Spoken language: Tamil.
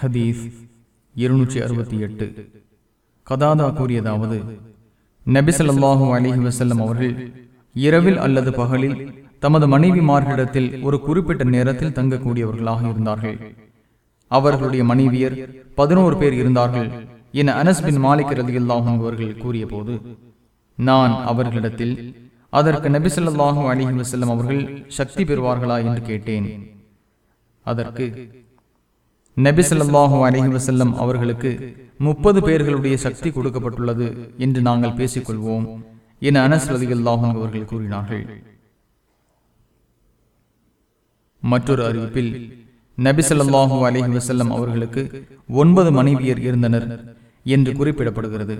ஹதீஸ் இருநூற்றி அறுபத்தி எட்டு. கதாதா கூறியதாவது நபிசல்லாஹூ அலிஹி வசல்லம் அவர்கள் இரவில் அல்லது பகலில் தமது மனைவிமார்களிடத்தில் ஒரு குறிப்பிட்ட நேரத்தில் தங்கக்கூடியவர்களாக இருந்தார்கள். அவர்களுடைய மனைவியர் பதினோரு பேர் இருந்தார்கள் என அனஸ்பின் மாலிக் ரதியுல்லாஹும் அவர்கள் கூறிய போது நான் அவர்களிடத்தில் அதற்கு நபிசல்லாஹூ அலிஹி வசல்லம் அவர்கள் சக்தி பெறுவார்களா என்று கேட்டேன். அதற்கு நபிசல்லாஹு அலஹி வசல்லம் அவர்களுக்கு முப்பது பேர்களுடைய சக்தி கொடுக்கப்பட்டுள்ளது என்று நாங்கள் பேசிக்கொள்வோம் என அனஸ் ரதிகல்லாஹும் அவர்கள் கூறினார்கள். மற்றொரு அறிவிப்பில் நபிசல்லாஹு அலஹி வசல்லம் அவர்களுக்கு ஒன்பது மனைவியர் இருந்தனர் என்று குறிப்பிடப்படுகிறது.